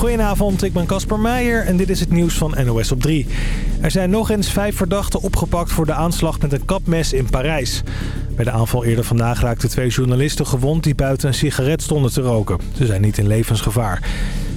Goedenavond, ik ben Casper Meijer en dit is het nieuws van NOS op 3. Er zijn nog eens vijf verdachten opgepakt voor de aanslag met een kapmes in Parijs. Bij de aanval eerder vandaag raakten twee journalisten gewond die buiten een sigaret stonden te roken. Ze zijn niet in levensgevaar.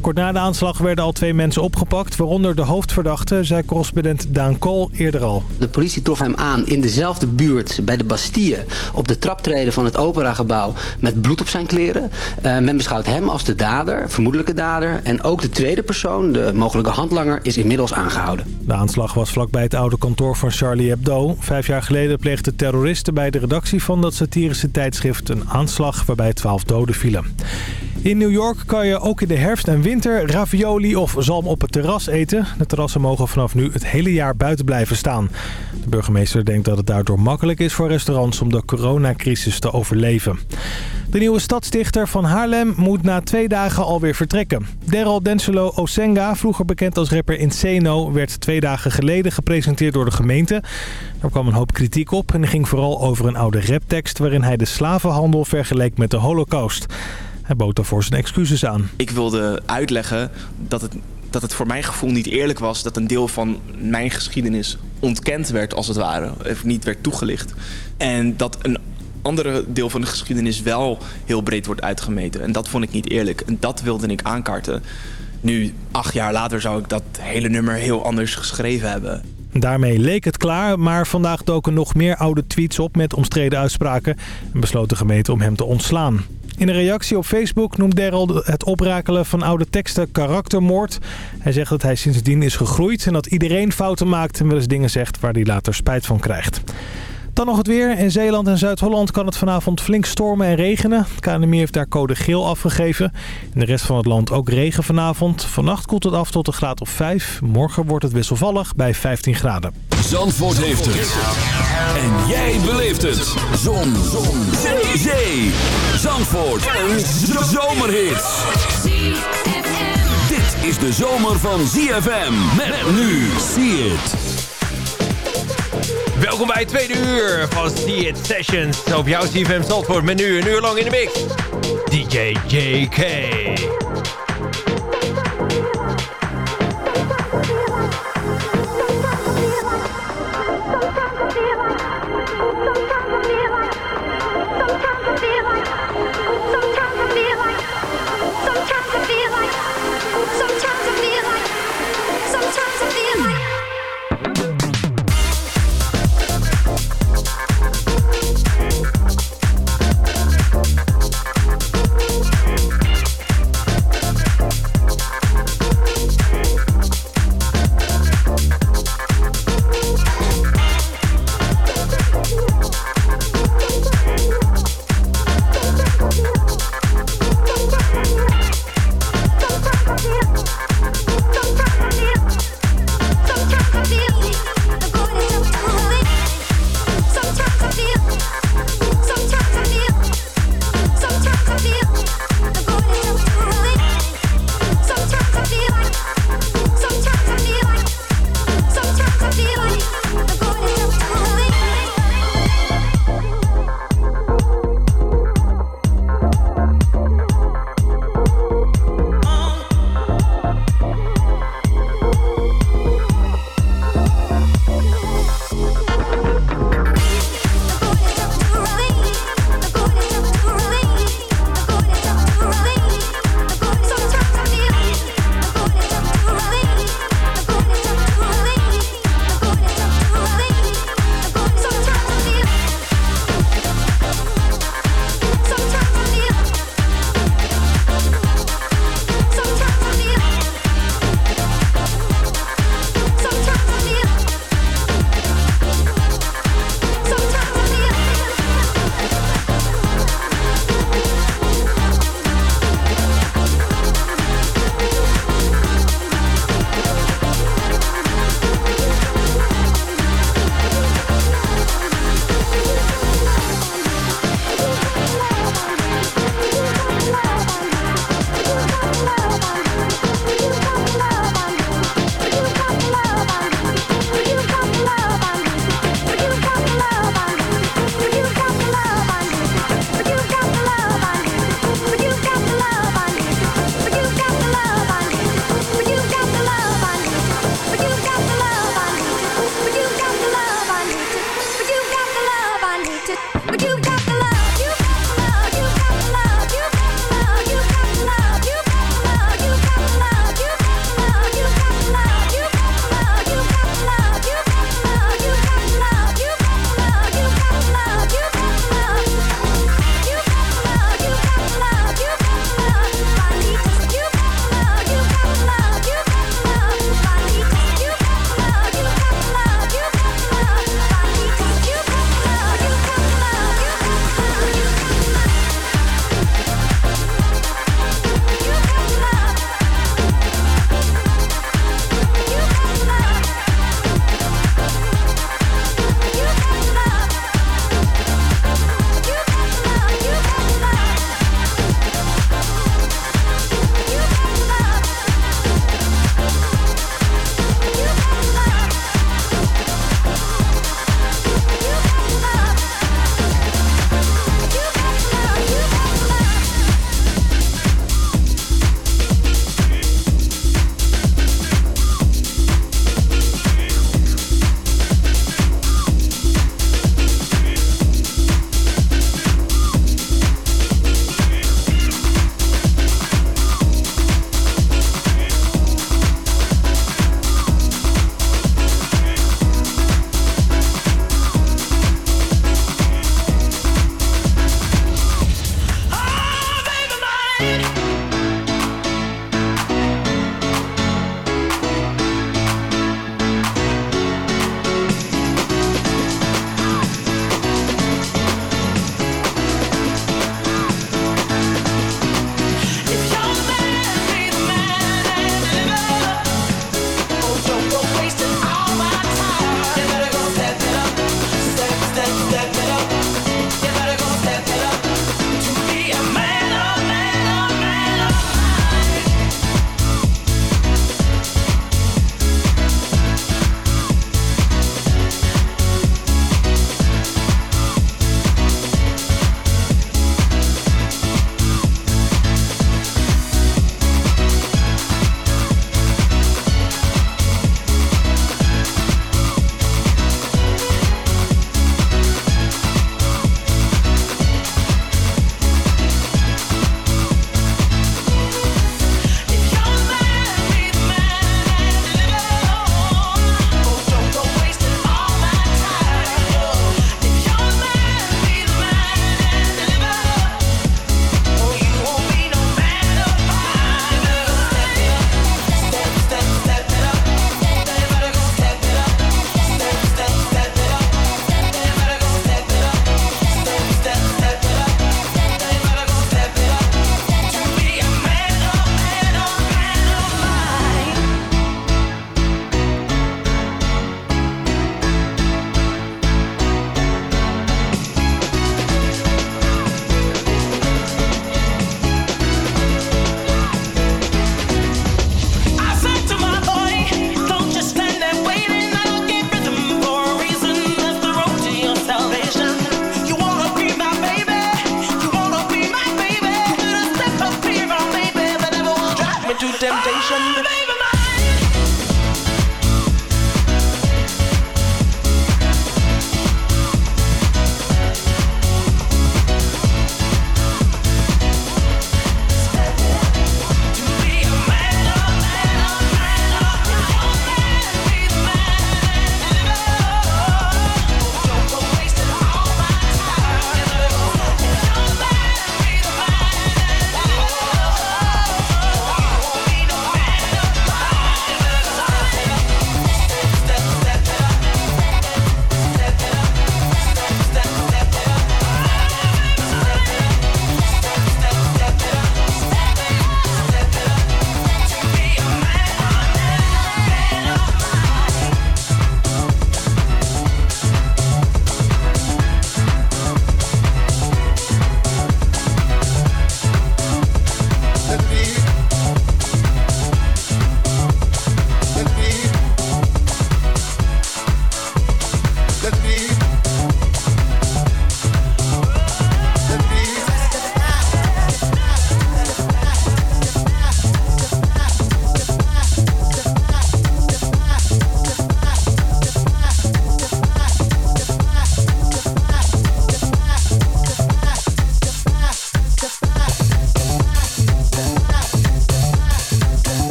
Kort na de aanslag werden al twee mensen opgepakt, waaronder de hoofdverdachte, zei correspondent Daan Kool eerder al. De politie trof hem aan in dezelfde buurt bij de Bastille, op de traptreden van het operagebouw met bloed op zijn kleren. Uh, men beschouwt hem als de dader, vermoedelijke dader. En ook de tweede persoon, de mogelijke handlanger, is inmiddels aangehouden. De aanslag was vlakbij het oude kantoor van Charlie Hebdo. Vijf jaar geleden pleegden terroristen bij de redactie van dat satirische tijdschrift een aanslag waarbij twaalf doden vielen. In New York kan je ook in de herfst en winter ravioli of zalm op het terras eten. De terrassen mogen vanaf nu het hele jaar buiten blijven staan. De burgemeester denkt dat het daardoor makkelijk is voor restaurants om de coronacrisis te overleven. De nieuwe stadsdichter van Haarlem moet na twee dagen alweer vertrekken. Daryl Denselo Osenga, vroeger bekend als rapper Inseno, werd twee dagen geleden gepresenteerd door de gemeente. Er kwam een hoop kritiek op en ging vooral over een oude raptekst waarin hij de slavenhandel vergeleek met de holocaust. Hij bood daarvoor zijn excuses aan. Ik wilde uitleggen dat het, dat het voor mijn gevoel niet eerlijk was... dat een deel van mijn geschiedenis ontkend werd, als het ware. Of niet werd toegelicht. En dat een andere deel van de geschiedenis wel heel breed wordt uitgemeten. En dat vond ik niet eerlijk. En dat wilde ik aankaarten. Nu, acht jaar later, zou ik dat hele nummer heel anders geschreven hebben. Daarmee leek het klaar, maar vandaag doken nog meer oude tweets op met omstreden uitspraken... en besloot de gemeente om hem te ontslaan. In een reactie op Facebook noemt Daryl het oprakelen van oude teksten karaktermoord. Hij zegt dat hij sindsdien is gegroeid en dat iedereen fouten maakt en wel eens dingen zegt waar hij later spijt van krijgt. Dan nog het weer. In Zeeland en Zuid-Holland kan het vanavond flink stormen en regenen. KNMI heeft daar code geel afgegeven. In de rest van het land ook regen vanavond. Vannacht koelt het af tot een graad of 5. Morgen wordt het wisselvallig bij 15 graden. Zandvoort heeft het. En jij beleeft het. Zon. Zon. Zee. Zee. Zandvoort. Een zomerhit. Dit is de zomer van ZFM. Met nu. See it. Welkom bij het tweede uur van See It Sessions op jouw CFM Zandvoort met nu een uur lang in de mix. DJ JK.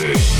Wednesday.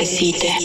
necesite.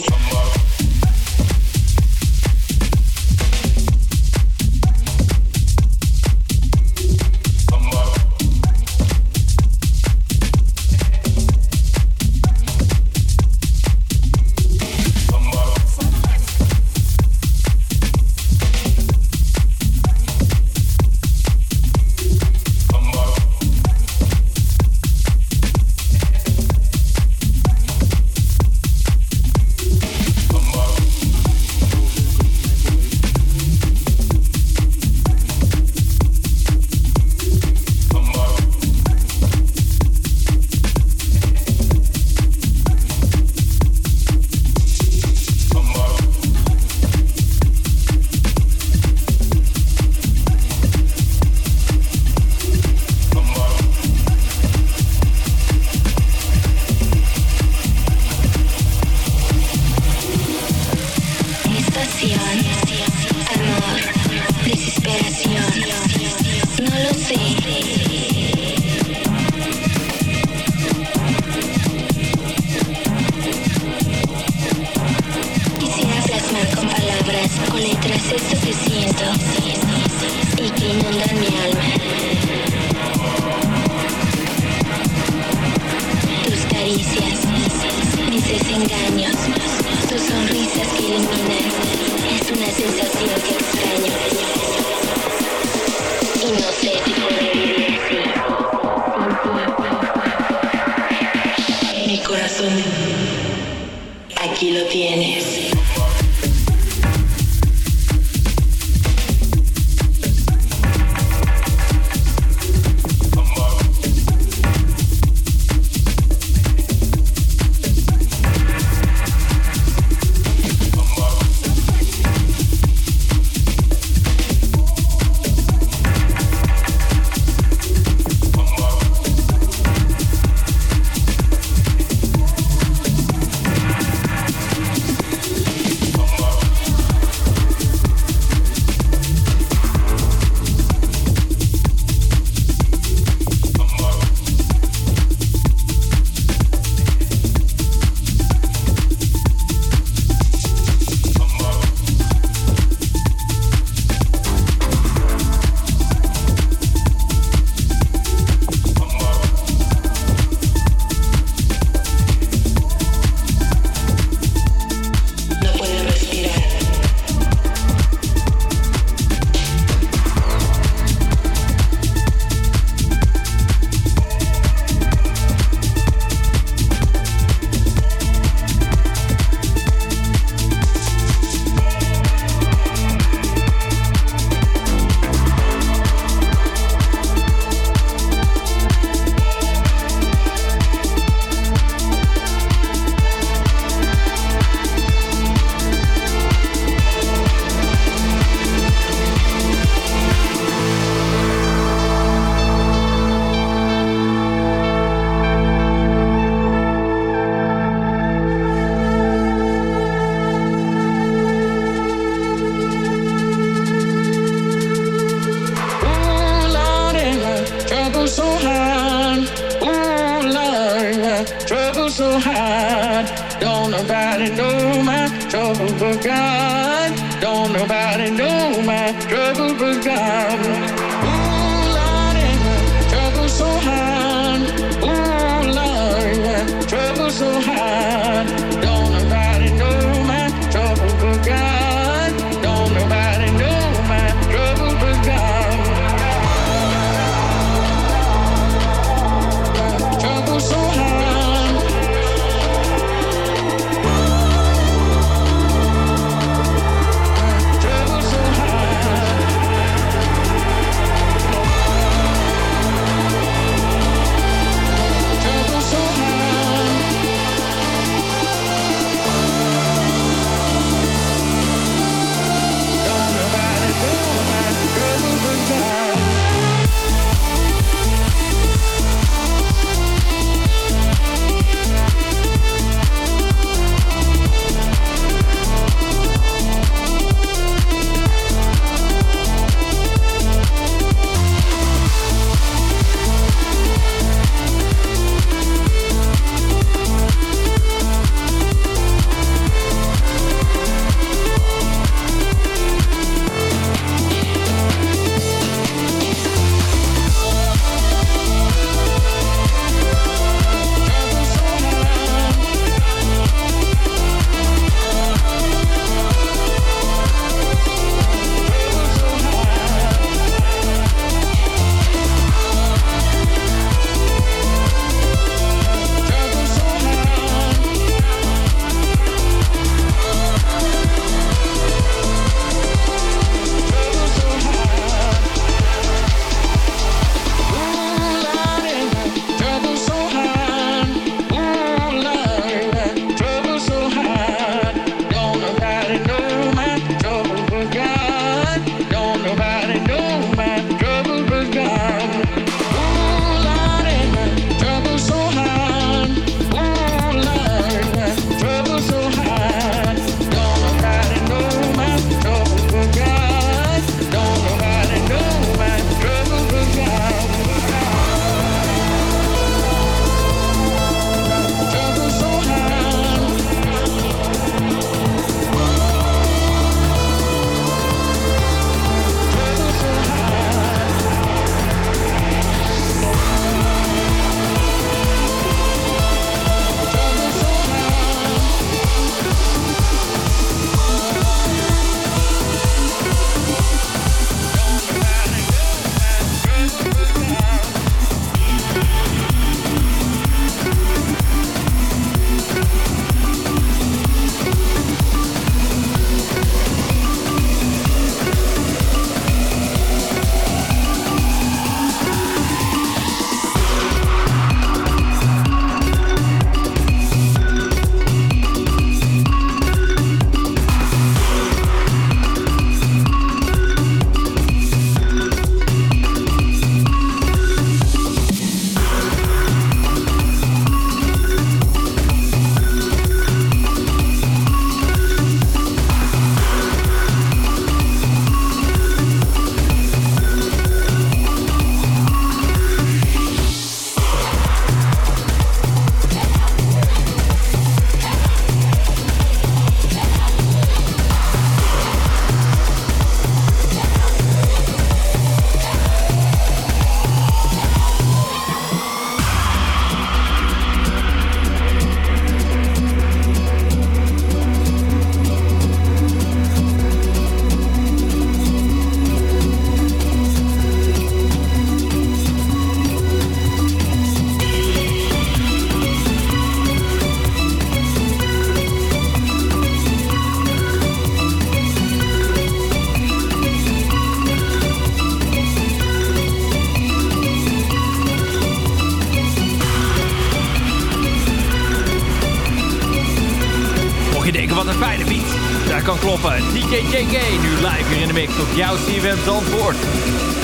JK, nu live hier in de mix op jouw CFM Zandvoort.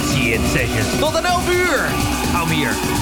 See it sessions. Tot een 11 uur. Hou me hier.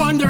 wonder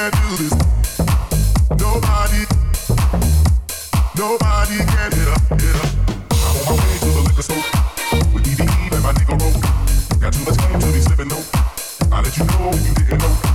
can do this. Nobody, nobody can hit up, hit up. I'm on my way to the liquor store with DVE and my nigga Roll. Got too much game to be slipping though. I let you know if you didn't know.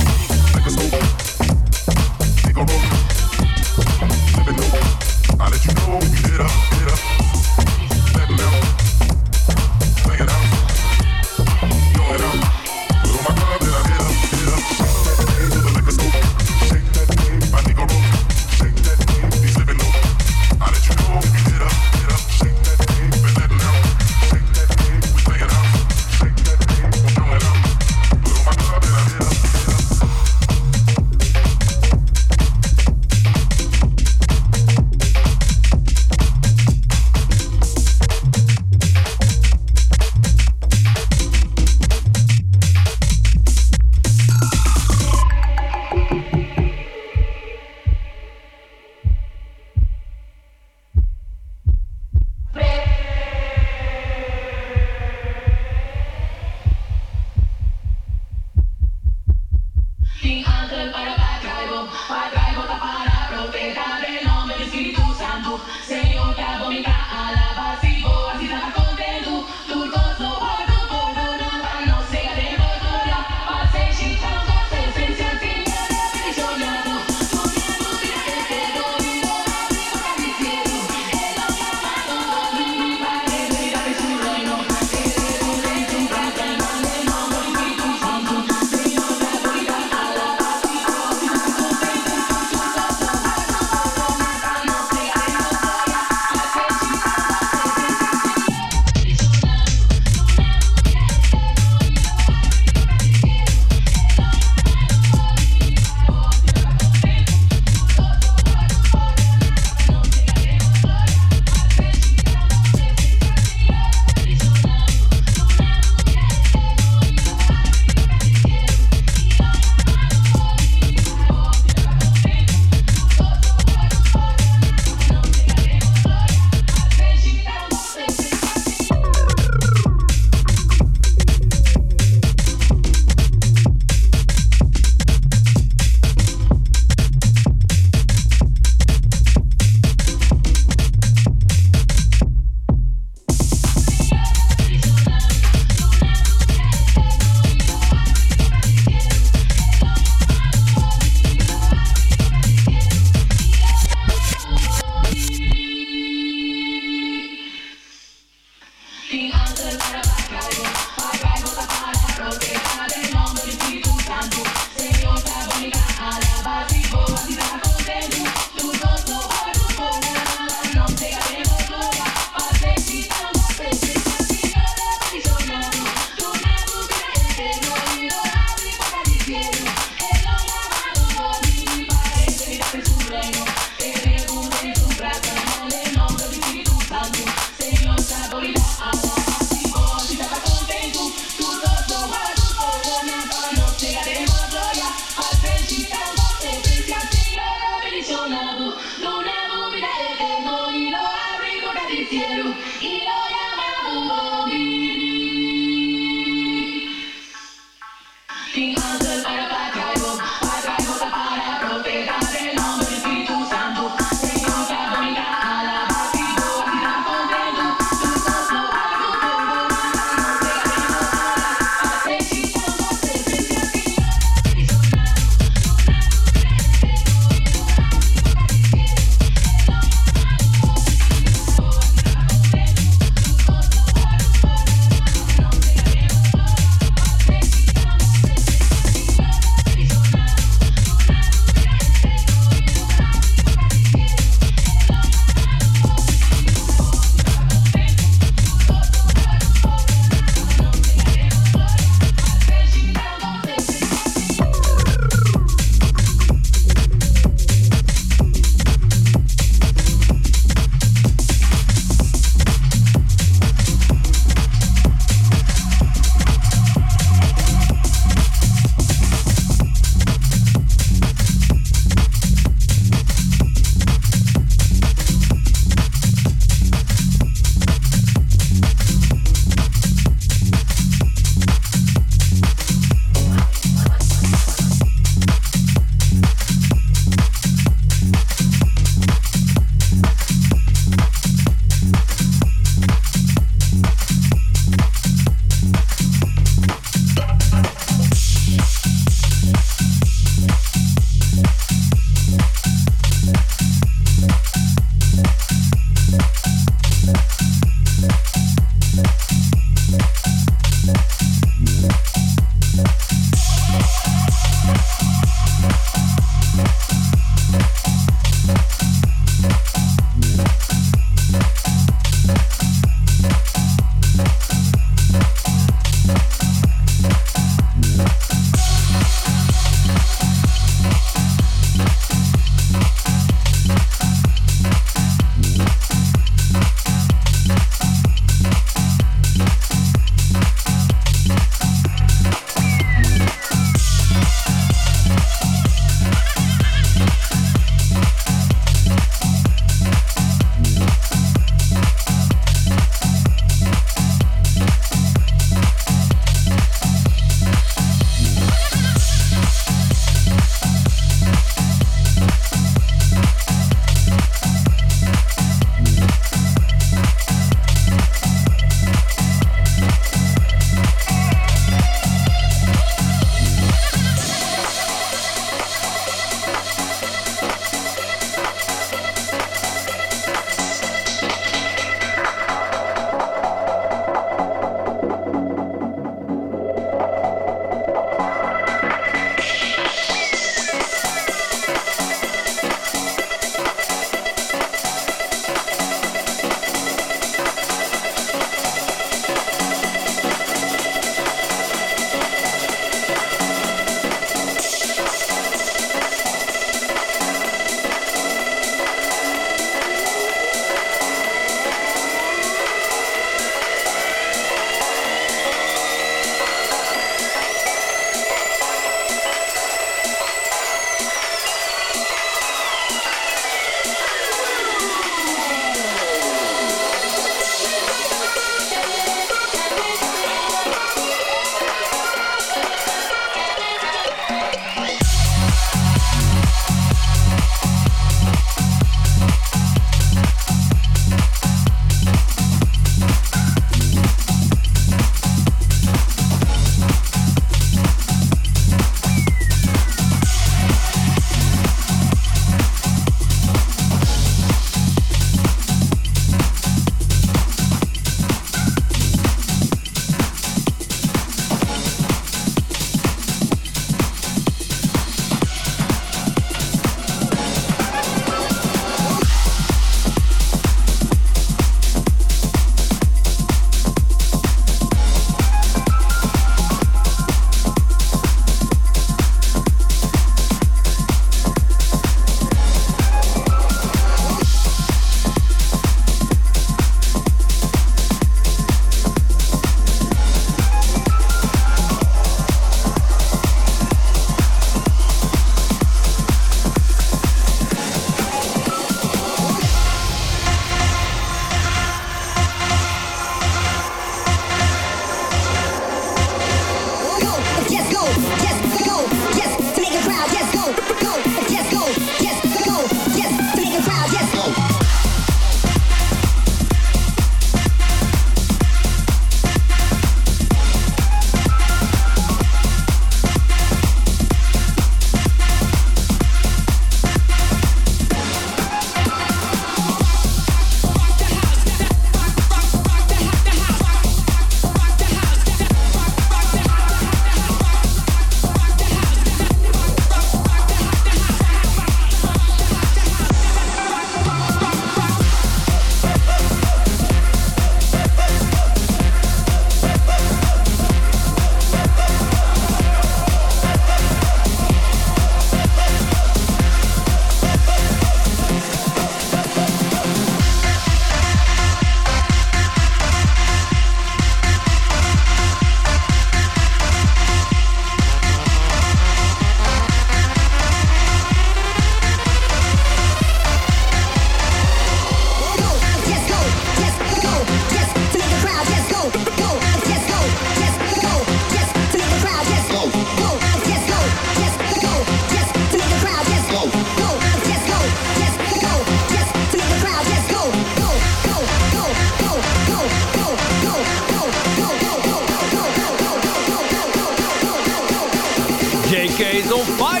DJs on fire!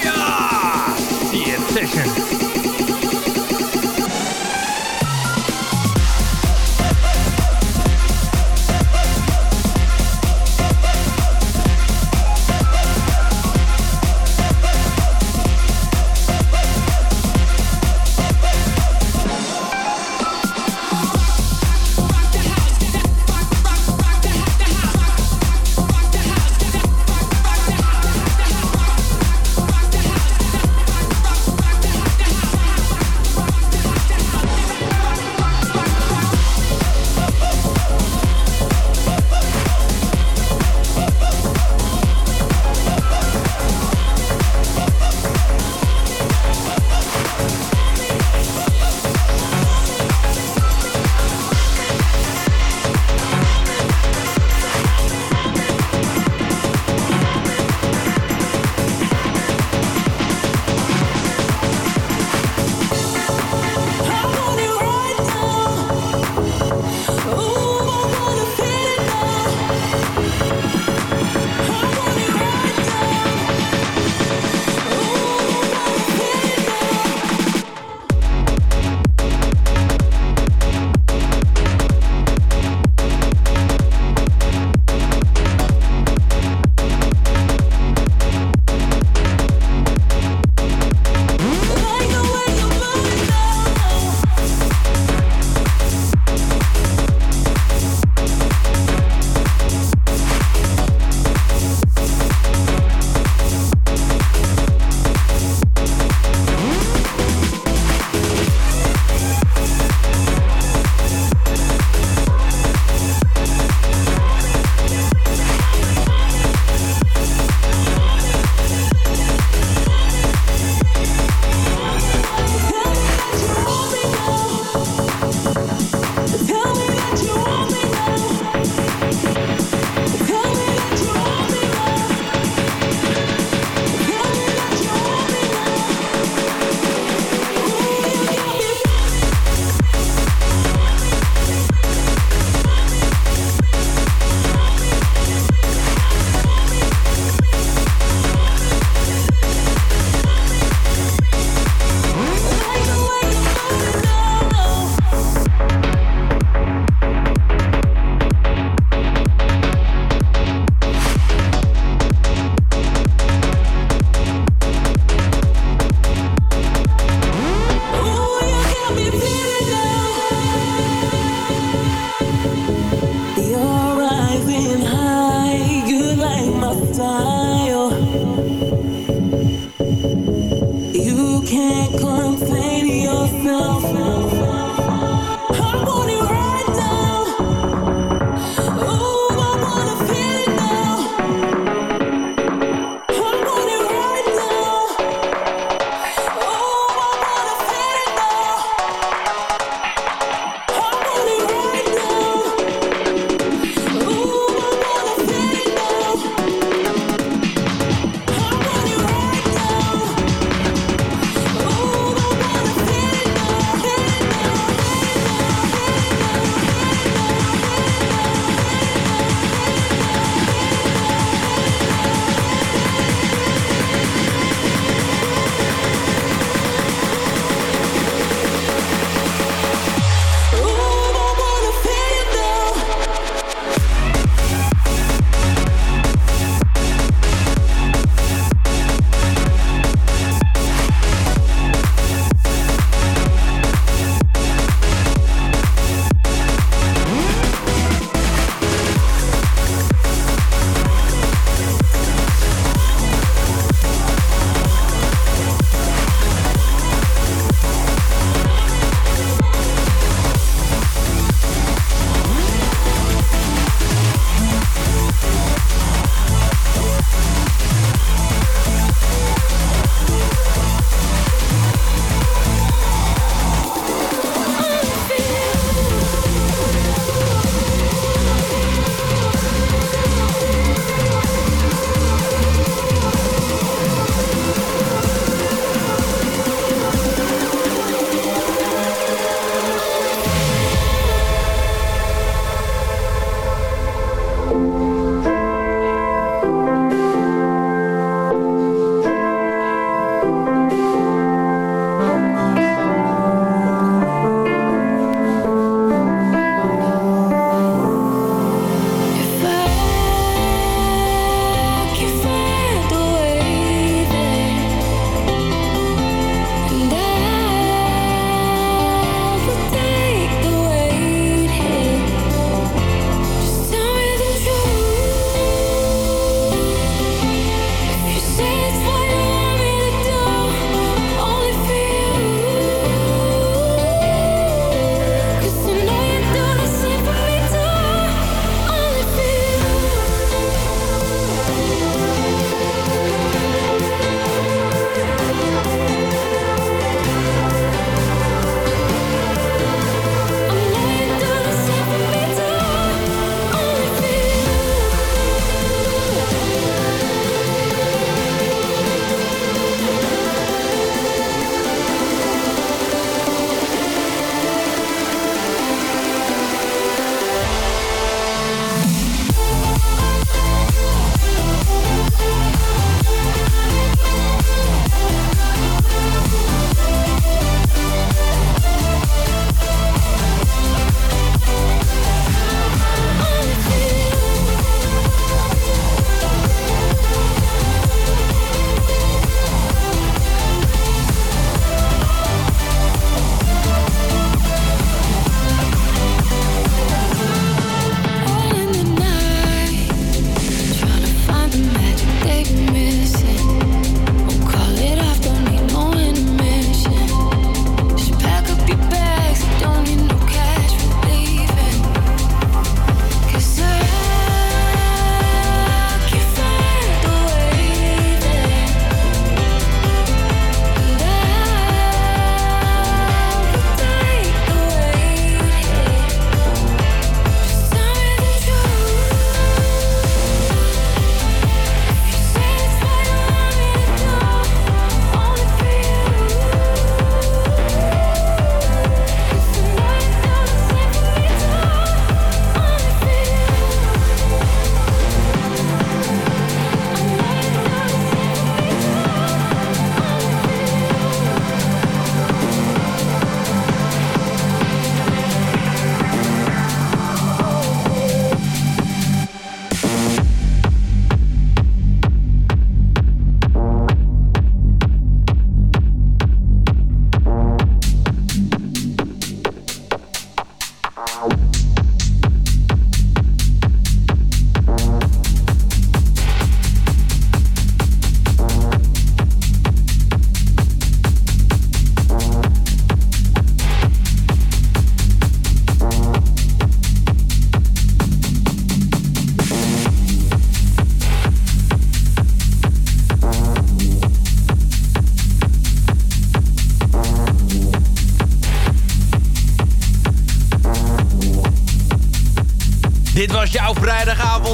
The Obsession.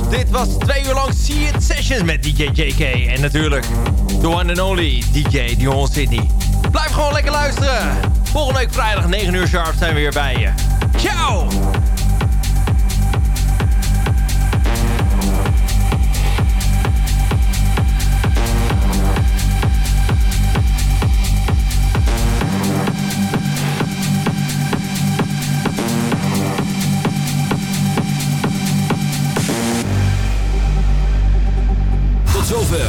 Dit was twee uur lang See It Sessions met DJ JK. En natuurlijk the one and only DJ Dion Sydney. Blijf gewoon lekker luisteren. Volgende week vrijdag 9 uur sharp zijn we weer bij je. Ciao!